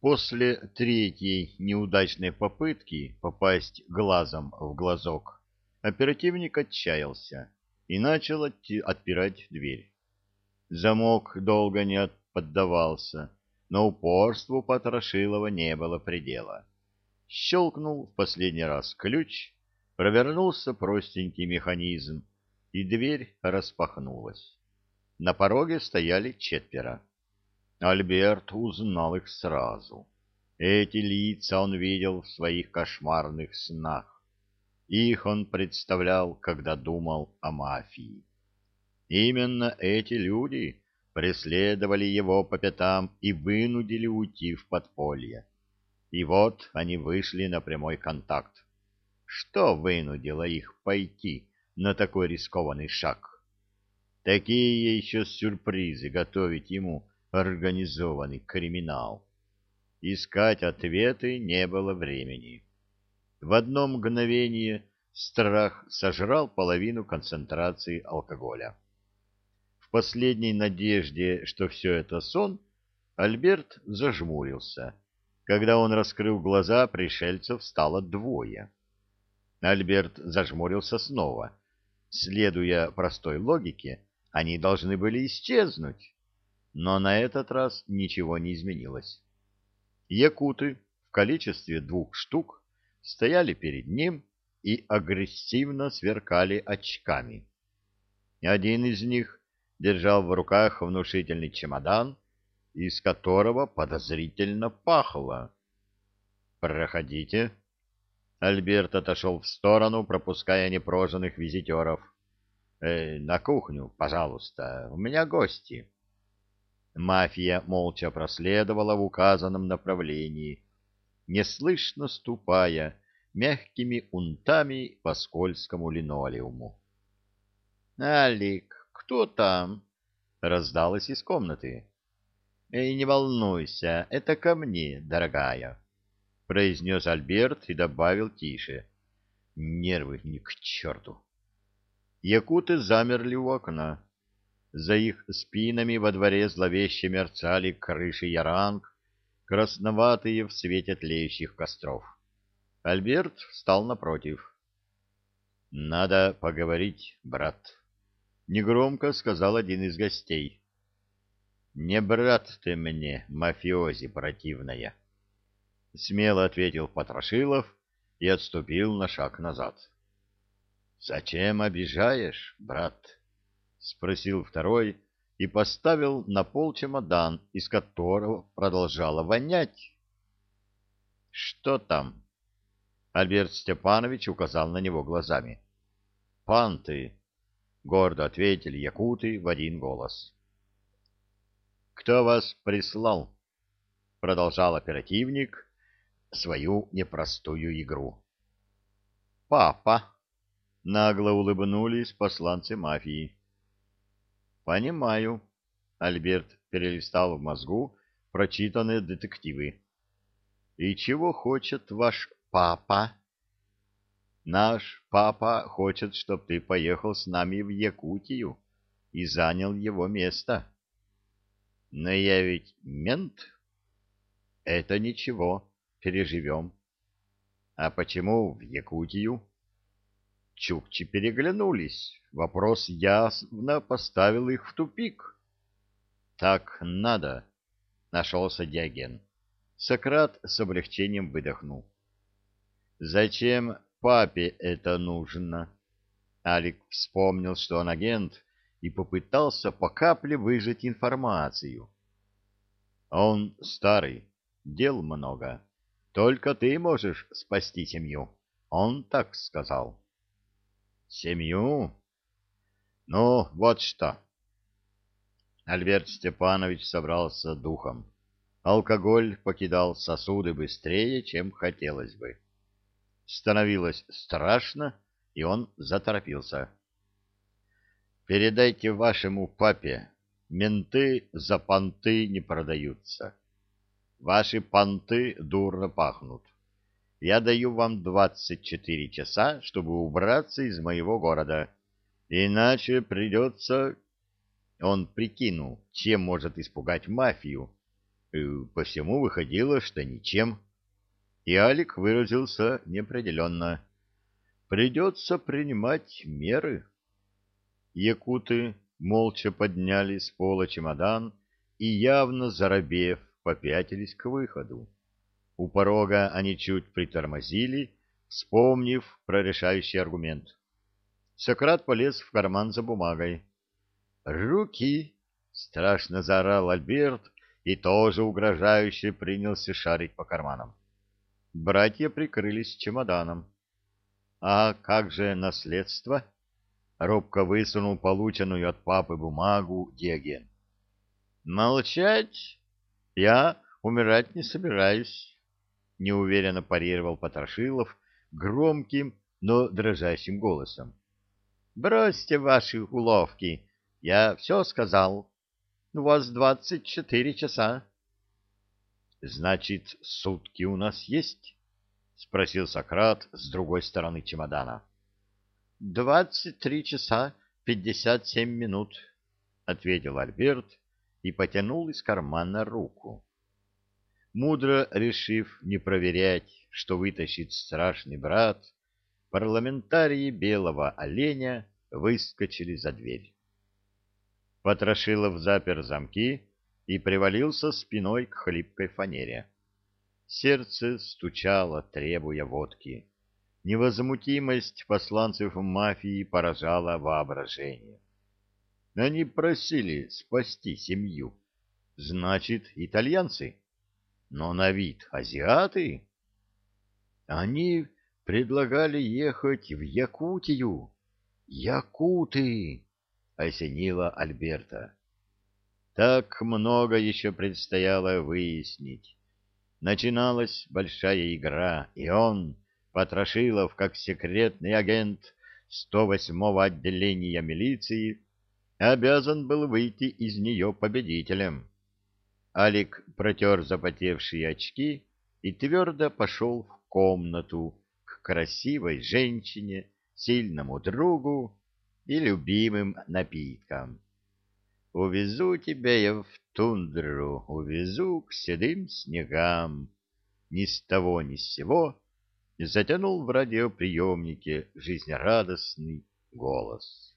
После третьей неудачной попытки попасть глазом в глазок, оперативник отчаялся и начал отпирать дверь. Замок долго не поддавался, но упорству Потрошилова не было предела. Щелкнул в последний раз ключ, провернулся простенький механизм, и дверь распахнулась. На пороге стояли четверо. Альберт узнал их сразу. Эти лица он видел в своих кошмарных снах. Их он представлял, когда думал о мафии. Именно эти люди преследовали его по пятам и вынудили уйти в подполье. И вот они вышли на прямой контакт. Что вынудило их пойти на такой рискованный шаг? Такие еще сюрпризы готовить ему организованный криминал. Искать ответы не было времени. В одно мгновение страх сожрал половину концентрации алкоголя. В последней надежде, что все это сон, Альберт зажмурился. Когда он раскрыл глаза, пришельцев стало двое. Альберт зажмурился снова. Следуя простой логике, они должны были исчезнуть но на этот раз ничего не изменилось. Якуты в количестве двух штук стояли перед ним и агрессивно сверкали очками. Один из них держал в руках внушительный чемодан, из которого подозрительно пахло. «Проходите». Альберт отошел в сторону, пропуская непроженных визитеров. «Э, «На кухню, пожалуйста, у меня гости». Мафия молча проследовала в указанном направлении, неслышно ступая мягкими унтами по скользкому линолеуму. «Алик, кто там?» — раздалось из комнаты. «Эй, не волнуйся, это ко мне, дорогая», — произнес Альберт и добавил тише. «Нервы ни к черту». Якуты замерли у окна. За их спинами во дворе зловеще мерцали крыши яранг, красноватые в свете тлеющих костров. Альберт встал напротив. — Надо поговорить, брат, — негромко сказал один из гостей. — Не брат ты мне, мафиози противная, — смело ответил Потрошилов и отступил на шаг назад. — Зачем обижаешь, брат? —— спросил второй и поставил на пол чемодан, из которого продолжало вонять. — Что там? — Альберт Степанович указал на него глазами. — Панты, — гордо ответили якуты в один голос. — Кто вас прислал? — продолжал оперативник свою непростую игру. — Папа! — нагло улыбнулись посланцы мафии. Понимаю. Альберт перелистал в мозгу прочитанные детективы. И чего хочет ваш папа? Наш папа хочет, чтобы ты поехал с нами в Якутию и занял его место. Но я ведь мент. Это ничего, переживем. А почему в Якутию? Чукчи переглянулись. Вопрос ясно поставил их в тупик. «Так надо», — нашелся Диоген. Сократ с облегчением выдохнул. «Зачем папе это нужно?» Алик вспомнил, что он агент, и попытался по капле выжать информацию. «Он старый, дел много. Только ты можешь спасти семью», — он так сказал. «Семью?» Ну, вот что. Альберт Степанович собрался духом. Алкоголь покидал сосуды быстрее, чем хотелось бы. Становилось страшно, и он заторопился. «Передайте вашему папе, менты за понты не продаются. Ваши понты дурно пахнут. Я даю вам двадцать четыре часа, чтобы убраться из моего города» Иначе придется... Он прикинул, чем может испугать мафию, По всему выходило, что ничем. И Алик выразился неопределенно. Придется принимать меры. Якуты молча подняли с пола чемодан и, явно заробев, попятились к выходу. У порога они чуть притормозили, вспомнив про решающий аргумент. Сократ полез в карман за бумагой. «Руки!» — страшно заорал Альберт и тоже угрожающе принялся шарить по карманам. Братья прикрылись чемоданом. «А как же наследство?» — робко высунул полученную от папы бумагу Диоген. «Молчать? Я умирать не собираюсь», — неуверенно парировал Потрошилов громким, но дрожащим голосом. «Бросьте ваши уловки, я все сказал. У вас двадцать четыре часа». «Значит, сутки у нас есть?» — спросил Сократ с другой стороны чемодана. «Двадцать три часа пятьдесят семь минут», — ответил Альберт и потянул из кармана руку. Мудро решив не проверять, что вытащит страшный брат, парламентарии белого оленя выскочили за дверь. Потрошилов запер замки и привалился спиной к хлипкой фанере. Сердце стучало, требуя водки. Невозмутимость посланцев мафии поражала воображение. Они просили спасти семью. Значит, итальянцы. Но на вид азиаты. Они предлагали ехать в Якутию. Якуты! Осенила Альберта. Так много еще предстояло выяснить. Начиналась большая игра, и он, Потрошилов, как секретный агент 108-го отделения милиции, обязан был выйти из нее победителем. Алик протер запотевшие очки и твердо пошел в комнату к красивой женщине, сильному другу и любимым напиткам. Увезу тебя я в тундру, увезу к седым снегам. Ни с того ни с сего затянул в радиоприемнике жизнерадостный голос.